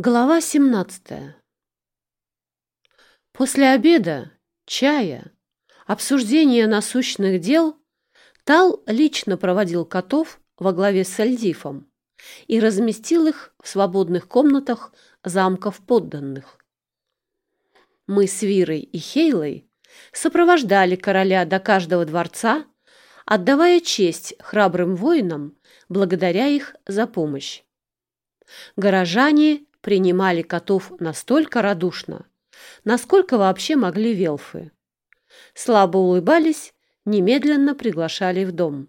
Глава 17. После обеда, чая, обсуждения насущных дел Тал лично проводил котов во главе с Сальдифом и разместил их в свободных комнатах замков подданных. Мы с Вирой и Хейлой сопровождали короля до каждого дворца, отдавая честь храбрым воинам, благодаря их за помощь. Горожане принимали котов настолько радушно, насколько вообще могли велфы. Слабо улыбались, немедленно приглашали в дом.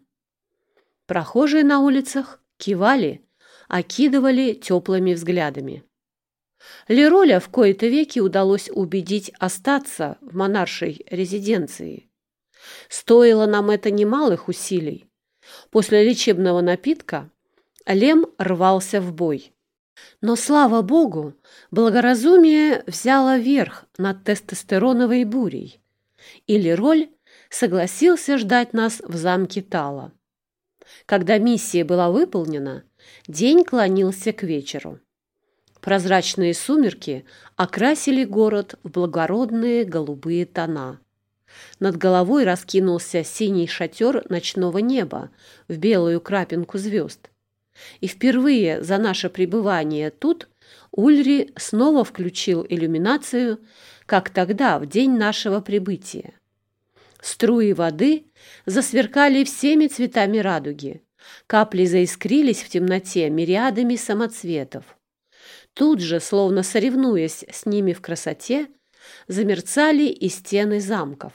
Прохожие на улицах кивали, окидывали теплыми взглядами. Лероля в кои-то веки удалось убедить остаться в монаршей резиденции. Стоило нам это немалых усилий. После лечебного напитка Лем рвался в бой. Но, слава богу, благоразумие взяло верх над тестостероновой бурей, и Лероль согласился ждать нас в замке Тала. Когда миссия была выполнена, день клонился к вечеру. Прозрачные сумерки окрасили город в благородные голубые тона. Над головой раскинулся синий шатер ночного неба в белую крапинку звезд. И впервые за наше пребывание тут Ульри снова включил иллюминацию, как тогда, в день нашего прибытия. Струи воды засверкали всеми цветами радуги, капли заискрились в темноте мириадами самоцветов. Тут же, словно соревнуясь с ними в красоте, замерцали и стены замков.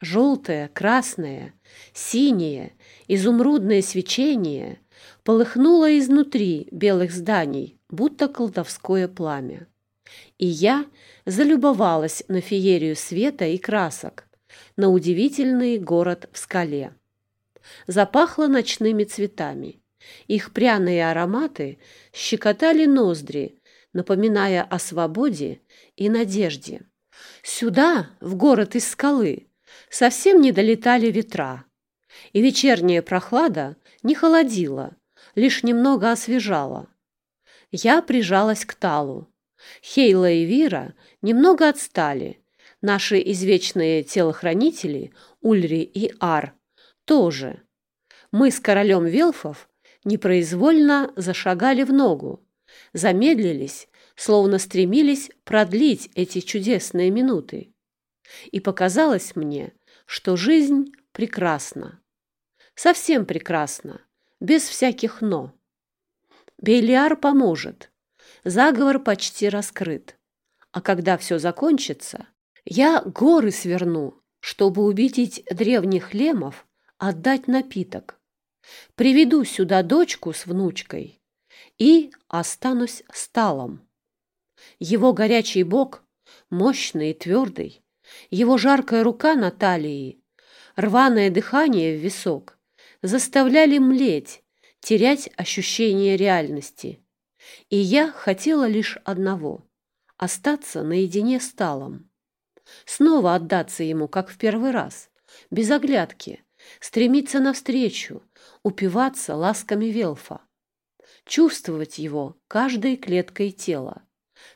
Желтое, красное, синее, изумрудное свечение полыхнуло изнутри белых зданий, будто колдовское пламя. И я залюбовалась на феерию света и красок, на удивительный город в скале. Запахло ночными цветами. Их пряные ароматы щекотали ноздри, напоминая о свободе и надежде. Сюда, в город из скалы, совсем не долетали ветра, и вечерняя прохлада не холодила, лишь немного освежала. Я прижалась к Талу. Хейла и Вира немного отстали. Наши извечные телохранители, Ульри и Ар, тоже. Мы с королем Велфов непроизвольно зашагали в ногу, замедлились, словно стремились продлить эти чудесные минуты. И показалось мне, что жизнь прекрасна. Совсем прекрасна без всяких «но». Белиар поможет. Заговор почти раскрыт. А когда все закончится, я горы сверну, чтобы убедить древних лемов отдать напиток. Приведу сюда дочку с внучкой и останусь сталом. Его горячий бок, мощный и твердый, его жаркая рука на талии, рваное дыхание в висок заставляли млеть, терять ощущение реальности. И я хотела лишь одного — остаться наедине с Талом. Снова отдаться ему, как в первый раз, без оглядки, стремиться навстречу, упиваться ласками Велфа, чувствовать его каждой клеткой тела,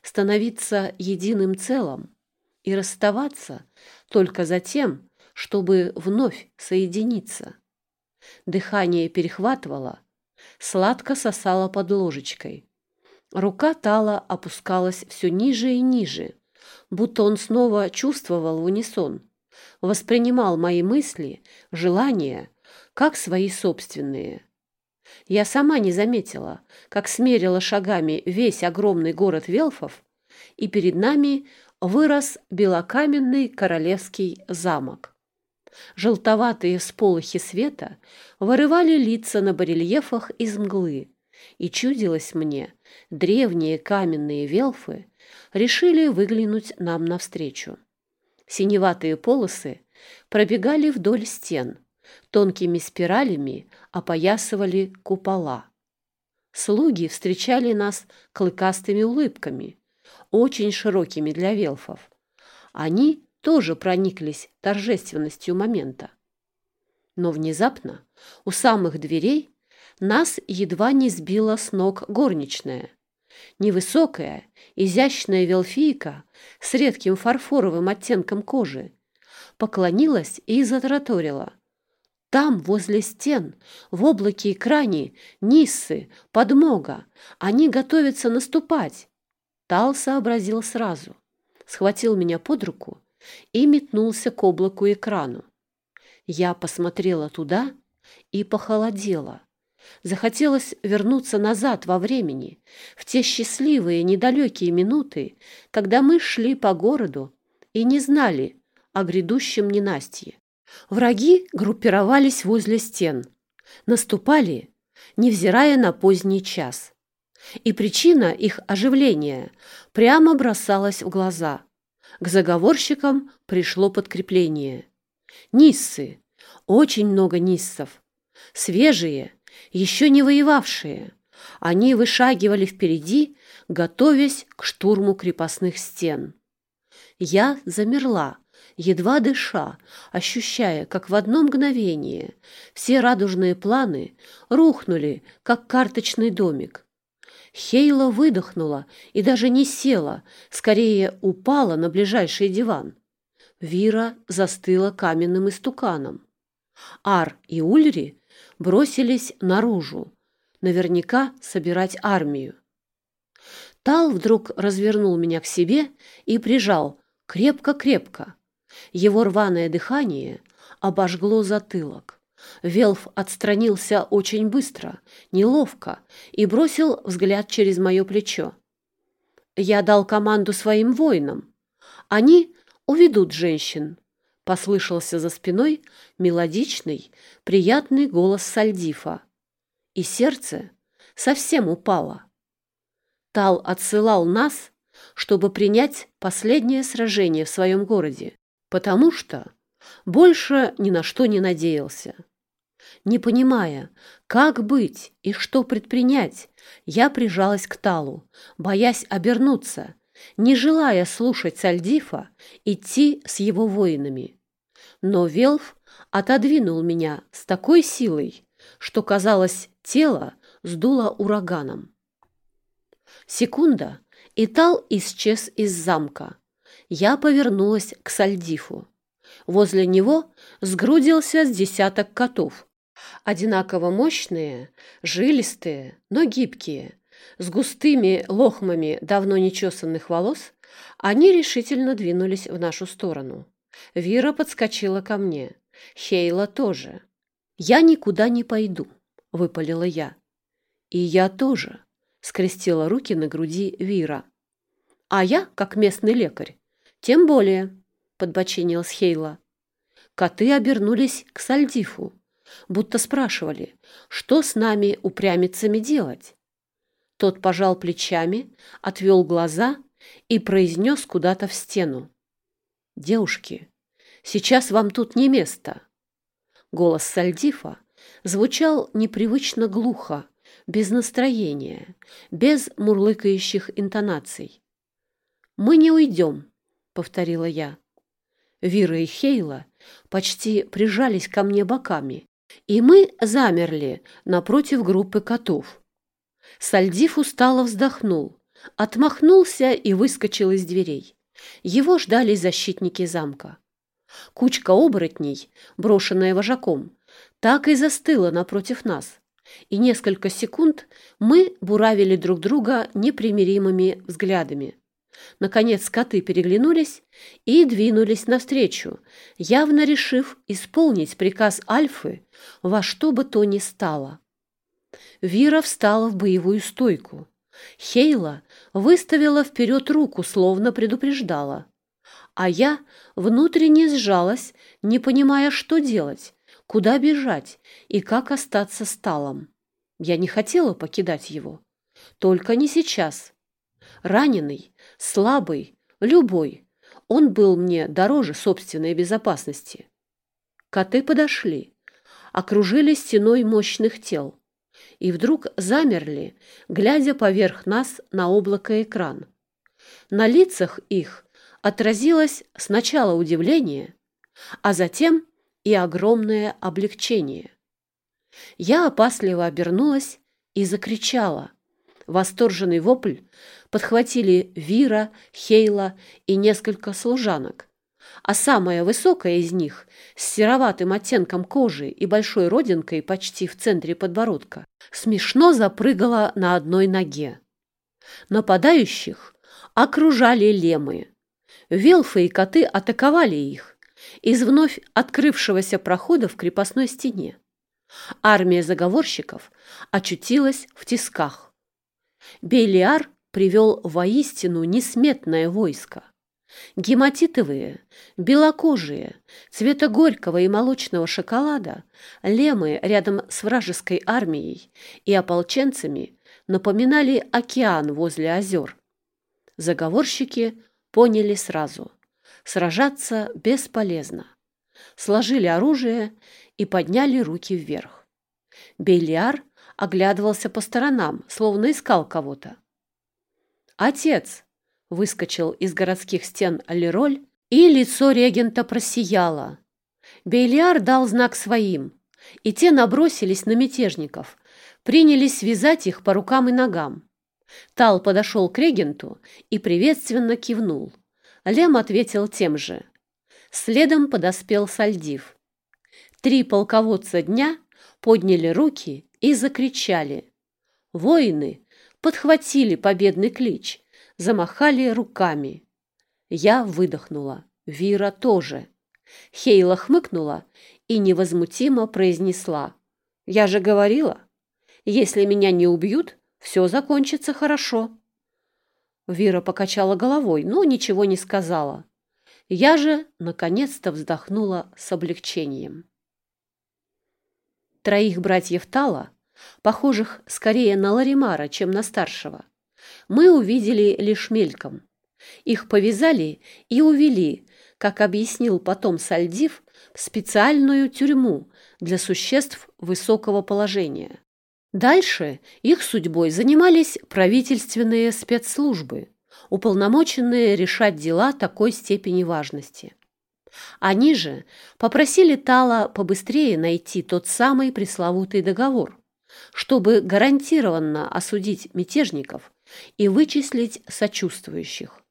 становиться единым целым и расставаться только за тем, чтобы вновь соединиться. Дыхание перехватывало, сладко сосало под ложечкой. Рука Тала опускалась все ниже и ниже, будто он снова чувствовал в унисон, воспринимал мои мысли, желания, как свои собственные. Я сама не заметила, как смерила шагами весь огромный город Велфов, и перед нами вырос белокаменный королевский замок. Желтоватые сполохи света вырывали лица на барельефах из мглы, и чудилось мне, древние каменные велфы решили выглянуть нам навстречу. Синеватые полосы пробегали вдоль стен, тонкими спиралями опоясывали купола. Слуги встречали нас клыкастыми улыбками, очень широкими для велфов. Они тоже прониклись торжественностью момента. Но внезапно у самых дверей нас едва не сбила с ног горничная. Невысокая, изящная велфийка с редким фарфоровым оттенком кожи поклонилась и затараторила. Там, возле стен, в облаке экране, Ниссы, подмога. Они готовятся наступать. Тал сообразил сразу. Схватил меня под руку и метнулся к облаку экрану. Я посмотрела туда и похолодела. Захотелось вернуться назад во времени, в те счастливые, недалекие минуты, когда мы шли по городу и не знали о грядущем ненастье. Враги группировались возле стен, наступали, невзирая на поздний час. И причина их оживления прямо бросалась в глаза. К заговорщикам пришло подкрепление. Ниссы, очень много ниссов, свежие, еще не воевавшие. Они вышагивали впереди, готовясь к штурму крепостных стен. Я замерла, едва дыша, ощущая, как в одно мгновение все радужные планы рухнули, как карточный домик. Хейла выдохнула и даже не села, скорее упала на ближайший диван. Вира застыла каменным истуканом. Ар и Ульри бросились наружу, наверняка собирать армию. Тал вдруг развернул меня к себе и прижал крепко-крепко. Его рваное дыхание обожгло затылок. Велф отстранился очень быстро, неловко, и бросил взгляд через мое плечо. Я дал команду своим воинам. Они уведут женщин. Послышался за спиной мелодичный, приятный голос Сальдифа. И сердце совсем упало. Тал отсылал нас, чтобы принять последнее сражение в своем городе, потому что больше ни на что не надеялся. Не понимая, как быть и что предпринять, я прижалась к Талу, боясь обернуться, не желая слушать Сальдифа, идти с его воинами. Но Велф отодвинул меня с такой силой, что, казалось, тело сдуло ураганом. Секунда, и Тал исчез из замка. Я повернулась к Сальдифу. Возле него сгрудился с десяток котов. Одинаково мощные, жилистые, но гибкие, с густыми лохмами давно нечесанных волос, они решительно двинулись в нашу сторону. Вира подскочила ко мне. Хейла тоже. «Я никуда не пойду», — выпалила я. «И я тоже», — скрестила руки на груди Вира. «А я, как местный лекарь, тем более», — подбочинилась Хейла. Коты обернулись к Сальдифу, будто спрашивали, что с нами упрямицами делать. Тот пожал плечами, отвел глаза и произнес куда-то в стену. «Девушки, сейчас вам тут не место». Голос Сальдифа звучал непривычно глухо, без настроения, без мурлыкающих интонаций. «Мы не уйдем», — повторила я. Вира и Хейла почти прижались ко мне боками, и мы замерли напротив группы котов. Сальдиф устало вздохнул, отмахнулся и выскочил из дверей. Его ждали защитники замка. Кучка оборотней, брошенная вожаком, так и застыла напротив нас, и несколько секунд мы буравили друг друга непримиримыми взглядами. Наконец коты переглянулись и двинулись навстречу, явно решив исполнить приказ Альфы во что бы то ни стало. Вира встала в боевую стойку. Хейла выставила вперед руку, словно предупреждала. А я внутренне сжалась, не понимая, что делать, куда бежать и как остаться с Талом. Я не хотела покидать его. Только не сейчас. Раненый, слабый, любой. Он был мне дороже собственной безопасности. Коты подошли, окружили стеной мощных тел и вдруг замерли, глядя поверх нас на облако-экран. На лицах их отразилось сначала удивление, а затем и огромное облегчение. Я опасливо обернулась и закричала, Восторженный вопль подхватили Вира, Хейла и несколько служанок, а самая высокая из них, с сероватым оттенком кожи и большой родинкой почти в центре подбородка, смешно запрыгала на одной ноге. Нападающих окружали лемы. Велфы и коты атаковали их из вновь открывшегося прохода в крепостной стене. Армия заговорщиков очутилась в тисках. Белиар привел воистину несметное войско. Гематитовые, белокожие, цвета горького и молочного шоколада, лемы рядом с вражеской армией и ополченцами напоминали океан возле озер. Заговорщики поняли сразу – сражаться бесполезно. Сложили оружие и подняли руки вверх. Белиар оглядывался по сторонам, словно искал кого-то. «Отец!» — выскочил из городских стен Алироль, и лицо регента просияло. Бейлиар дал знак своим, и те набросились на мятежников, принялись связать их по рукам и ногам. Тал подошел к регенту и приветственно кивнул. Лем ответил тем же. Следом подоспел Сальдив. Три полководца дня подняли руки и закричали. Воины подхватили победный клич, замахали руками. Я выдохнула. Вира тоже. Хейла хмыкнула и невозмутимо произнесла. «Я же говорила, если меня не убьют, все закончится хорошо». Вира покачала головой, но ничего не сказала. Я же, наконец-то, вздохнула с облегчением. Троих братьев Тала, похожих скорее на Ларимара, чем на старшего, мы увидели лишь мельком. Их повязали и увели, как объяснил потом Сальдив, в специальную тюрьму для существ высокого положения. Дальше их судьбой занимались правительственные спецслужбы, уполномоченные решать дела такой степени важности. Они же попросили Тала побыстрее найти тот самый пресловутый договор, чтобы гарантированно осудить мятежников и вычислить сочувствующих.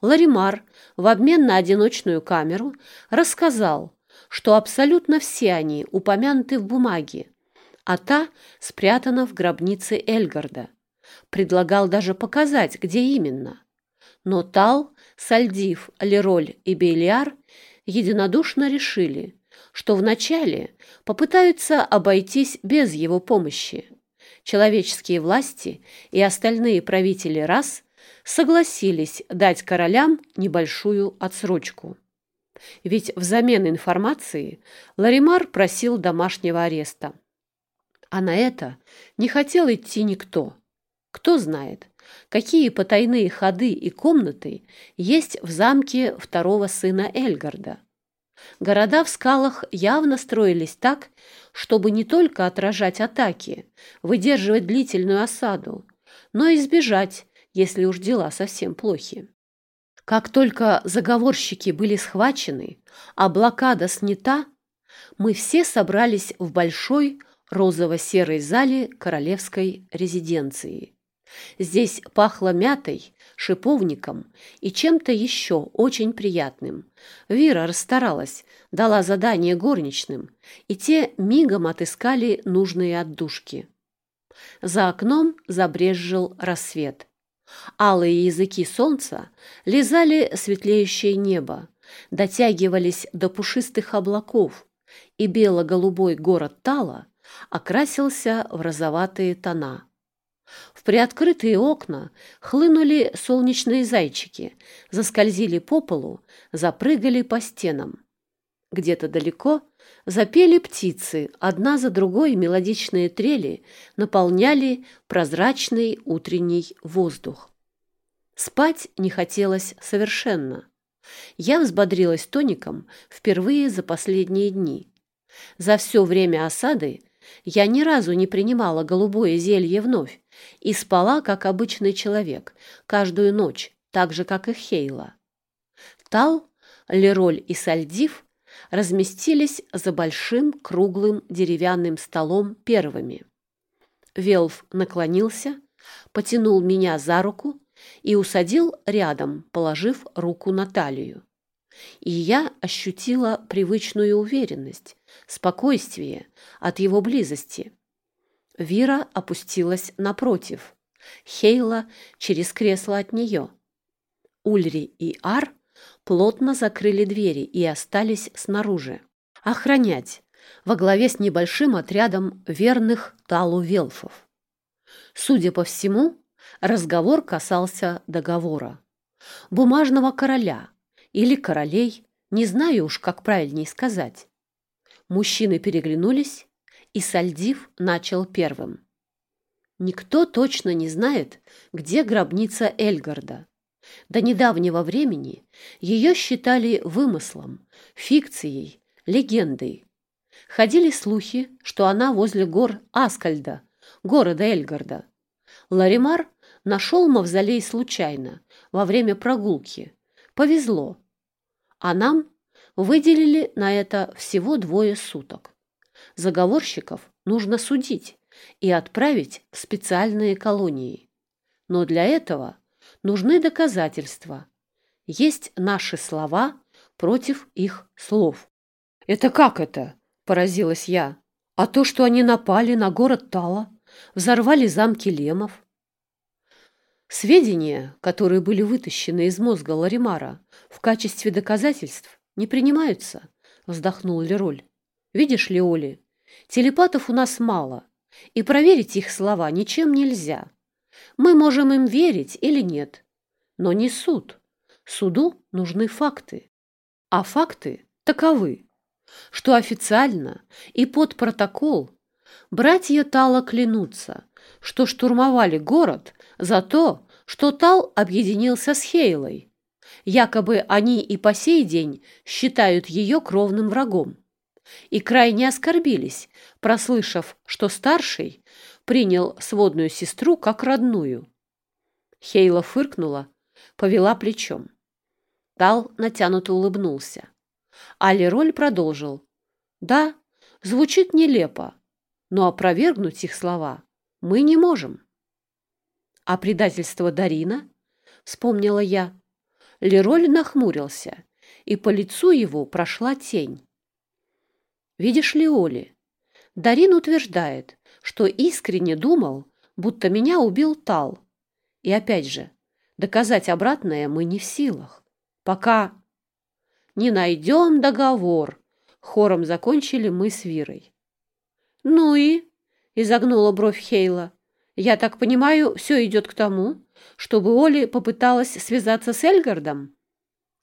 Ларимар в обмен на одиночную камеру рассказал, что абсолютно все они упомянуты в бумаге, а та спрятана в гробнице Эльгарда. Предлагал даже показать, где именно. Но Тал, Сальдив, Лероль и Бейлиар единодушно решили, что вначале попытаются обойтись без его помощи. Человеческие власти и остальные правители рас согласились дать королям небольшую отсрочку. Ведь взамен информации Ларимар просил домашнего ареста. А на это не хотел идти никто. Кто знает, какие потайные ходы и комнаты есть в замке второго сына Эльгарда. Города в скалах явно строились так, чтобы не только отражать атаки, выдерживать длительную осаду, но и избежать, если уж дела совсем плохи. Как только заговорщики были схвачены, а блокада снята, мы все собрались в большой розово-серой зале королевской резиденции. Здесь пахло мятой, шиповником и чем-то еще очень приятным. Вира расстаралась, дала задание горничным, и те мигом отыскали нужные отдушки. За окном забрезжил рассвет. Алые языки солнца лизали светлеющее небо, дотягивались до пушистых облаков, и бело-голубой город Тала окрасился в розоватые тона. В приоткрытые окна хлынули солнечные зайчики, заскользили по полу, запрыгали по стенам. Где-то далеко запели птицы, одна за другой мелодичные трели наполняли прозрачный утренний воздух. Спать не хотелось совершенно. Я взбодрилась тоником впервые за последние дни. За все время осады я ни разу не принимала голубое зелье вновь и спала, как обычный человек, каждую ночь, так же, как и Хейла. Тал, Лероль и Сальдив разместились за большим круглым деревянным столом первыми. Велф наклонился, потянул меня за руку и усадил рядом, положив руку на талию. И я ощутила привычную уверенность, спокойствие от его близости. Вира опустилась напротив, Хейла через кресло от нее. Ульри и Ар плотно закрыли двери и остались снаружи. Охранять во главе с небольшим отрядом верных Талу Велфов. Судя по всему, разговор касался договора. Бумажного короля или королей, не знаю уж, как правильнее сказать. Мужчины переглянулись, и Сальдив начал первым. Никто точно не знает, где гробница Эльгарда. До недавнего времени ее считали вымыслом, фикцией, легендой. Ходили слухи, что она возле гор Аскальда, города Эльгарда. Ларимар нашел мавзолей случайно, во время прогулки. Повезло. А нам выделили на это всего двое суток. Заговорщиков нужно судить и отправить в специальные колонии. Но для этого нужны доказательства. Есть наши слова против их слов. «Это как это?» – поразилась я. «А то, что они напали на город Тала, взорвали замки Лемов?» Сведения, которые были вытащены из мозга Ларимара в качестве доказательств, не принимаются, вздохнул Лероль. Видишь ли, Оли, телепатов у нас мало, и проверить их слова ничем нельзя. Мы можем им верить или нет, но не суд. Суду нужны факты. А факты таковы, что официально и под протокол братья Тала клянутся, что штурмовали город за то, что Тал объединился с Хейлой. Якобы они и по сей день считают ее кровным врагом. И крайне оскорбились, прослышав, что старший принял сводную сестру как родную. Хейла фыркнула, повела плечом. Тал натянуто улыбнулся. А Лероль продолжил. «Да, звучит нелепо, но опровергнуть их слова мы не можем». «А предательство Дарина?» — вспомнила я. Лероль нахмурился, и по лицу его прошла тень. «Видишь ли, Оли, Дарин утверждает, что искренне думал, будто меня убил Тал. И опять же, доказать обратное мы не в силах. Пока не найдем договор, хором закончили мы с Вирой. Ну и, изогнула бровь Хейла, я так понимаю, все идет к тому, чтобы Оли попыталась связаться с Эльгардом?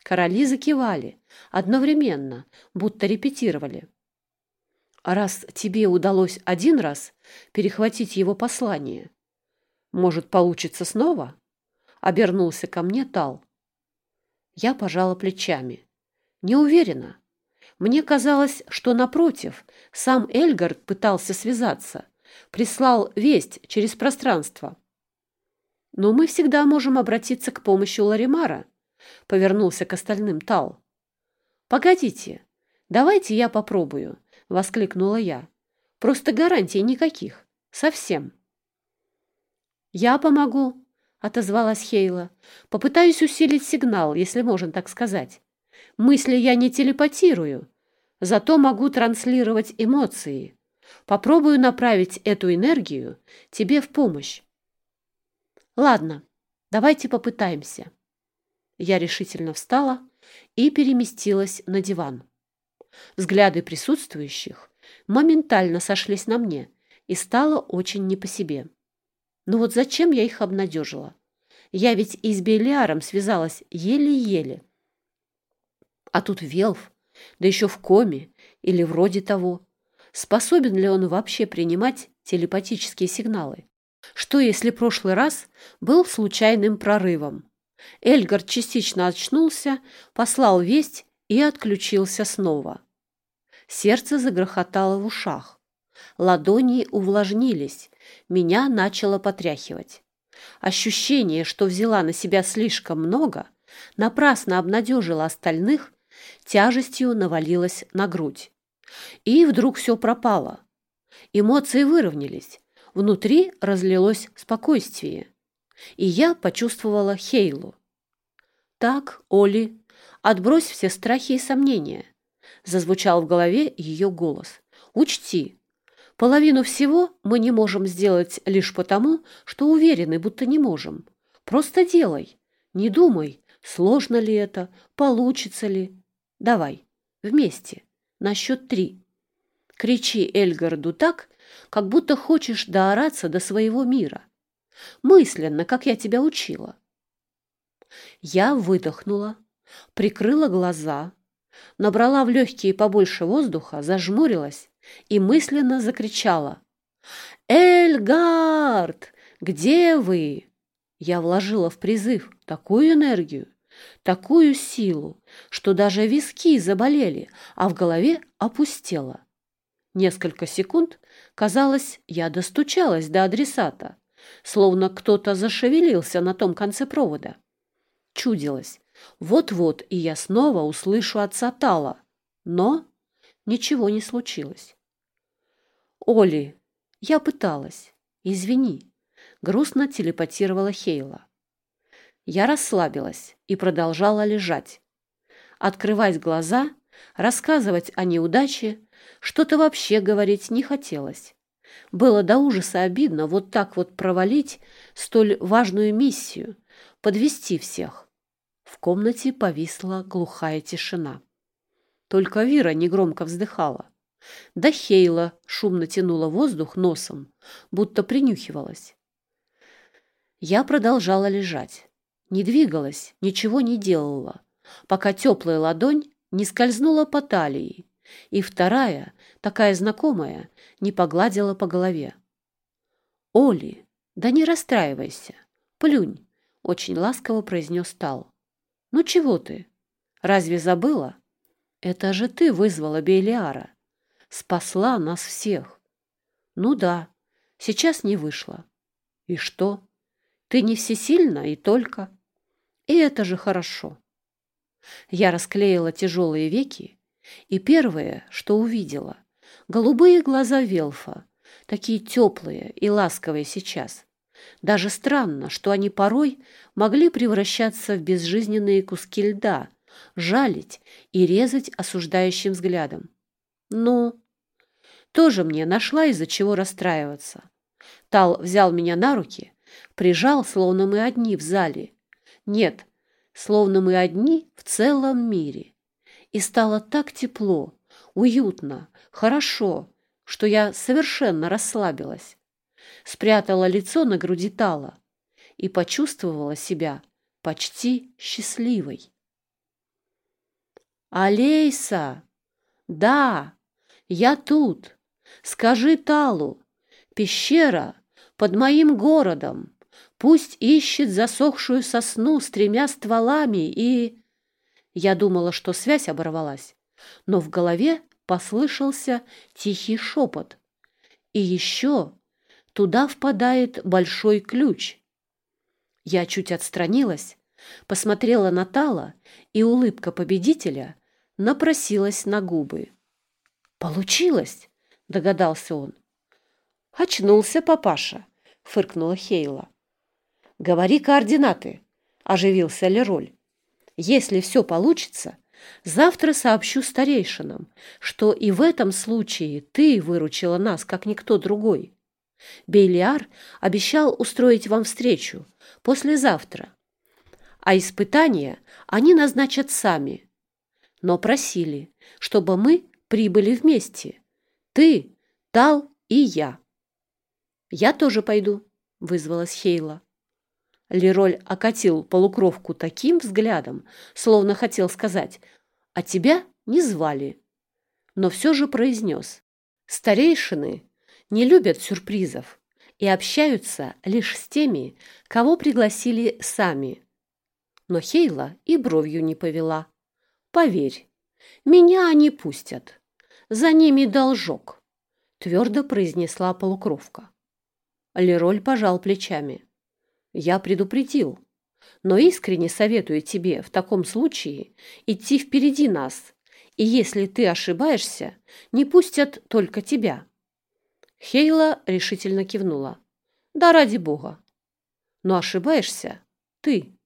Короли закивали одновременно, будто репетировали. Раз тебе удалось один раз перехватить его послание, может, получится снова? Обернулся ко мне Тал. Я пожала плечами. Не уверена. Мне казалось, что, напротив, сам Эльгард пытался связаться, прислал весть через пространство. Но мы всегда можем обратиться к помощи Ларимара, повернулся к остальным Тал. Погодите, давайте я попробую, воскликнула я. Просто гарантий никаких. Совсем. Я помогу, отозвалась Хейла. Попытаюсь усилить сигнал, если можно так сказать. Мысли я не телепатирую, зато могу транслировать эмоции. Попробую направить эту энергию тебе в помощь. Ладно, давайте попытаемся. Я решительно встала и переместилась на диван. Взгляды присутствующих моментально сошлись на мне, и стало очень не по себе. Но вот зачем я их обнадежила? Я ведь и с Белиаром связалась еле-еле. А тут Велф, да еще в коме или вроде того. Способен ли он вообще принимать телепатические сигналы? Что, если прошлый раз был случайным прорывом? Эльгард частично очнулся, послал весть и отключился снова. Сердце загрохотало в ушах. Ладони увлажнились, меня начало потряхивать. Ощущение, что взяла на себя слишком много, напрасно обнадежила остальных, тяжестью навалилось на грудь. И вдруг все пропало. Эмоции выровнялись, Внутри разлилось спокойствие, и я почувствовала Хейлу. «Так, Оли, отбрось все страхи и сомнения», — зазвучал в голове ее голос. «Учти, половину всего мы не можем сделать лишь потому, что уверены, будто не можем. Просто делай, не думай, сложно ли это, получится ли. Давай, вместе, на счет три. Кричи Эльгарду так, как будто хочешь доораться до своего мира. Мысленно, как я тебя учила. Я выдохнула, прикрыла глаза, набрала в легкие побольше воздуха, зажмурилась и мысленно закричала. «Эльгард, где вы?» Я вложила в призыв такую энергию, такую силу, что даже виски заболели, а в голове опустело. Несколько секунд, казалось, я достучалась до адресата, словно кто-то зашевелился на том конце провода. Чудилось, вот-вот и я снова услышу отца Тала, но ничего не случилось. «Оли, я пыталась. Извини», — грустно телепатировала Хейла. Я расслабилась и продолжала лежать. Открывать глаза, рассказывать о неудаче, что-то вообще говорить не хотелось. Было до ужаса обидно вот так вот провалить столь важную миссию, подвести всех. В комнате повисла глухая тишина. Только Вира негромко вздыхала. Да Хейла шумно тянула воздух носом, будто принюхивалась. Я продолжала лежать. Не двигалась, ничего не делала, пока теплая ладонь не скользнула по талии, и вторая, такая знакомая, не погладила по голове. «Оли, да не расстраивайся, плюнь», — очень ласково произнес Тал. «Ну чего ты? Разве забыла? Это же ты вызвала Бейлиара. Спасла нас всех. Ну да, сейчас не вышло. И что? Ты не всесильна и только. И это же хорошо». Я расклеила тяжелые веки и первое, что увидела, голубые глаза Велфа, такие теплые и ласковые сейчас. Даже странно, что они порой могли превращаться в безжизненные куски льда, жалить и резать осуждающим взглядом. Ну, тоже мне нашла из-за чего расстраиваться. Тал взял меня на руки, прижал, словно мы одни в зале. Нет, словно мы одни в целом мире и стало так тепло, уютно, хорошо, что я совершенно расслабилась. Спрятала лицо на груди Тала и почувствовала себя почти счастливой. «Алейса! Да, я тут! Скажи Талу, пещера под моим городом, пусть ищет засохшую сосну с тремя стволами и...» Я думала, что связь оборвалась, но в голове послышался тихий шепот. И еще туда впадает большой ключ. Я чуть отстранилась, посмотрела на Тала, и улыбка победителя напросилась на губы. «Получилось!» — догадался он. «Очнулся папаша!» — фыркнула Хейла. «Говори координаты!» — оживился Лероль. Если все получится, завтра сообщу старейшинам, что и в этом случае ты выручила нас, как никто другой. Бейлиар обещал устроить вам встречу послезавтра, а испытания они назначат сами. Но просили, чтобы мы прибыли вместе. Ты, Тал и я. Я тоже пойду, вызвалась Хейла. Лероль окатил полукровку таким взглядом, словно хотел сказать «А тебя не звали». Но все же произнес «Старейшины не любят сюрпризов и общаются лишь с теми, кого пригласили сами». Но Хейла и бровью не повела. «Поверь, меня они пустят. За ними должок», — твердо произнесла полукровка. Лероль пожал плечами. Я предупредил, но искренне советую тебе в таком случае идти впереди нас, и если ты ошибаешься, не пустят только тебя. Хейла решительно кивнула. Да ради бога. Но ошибаешься ты.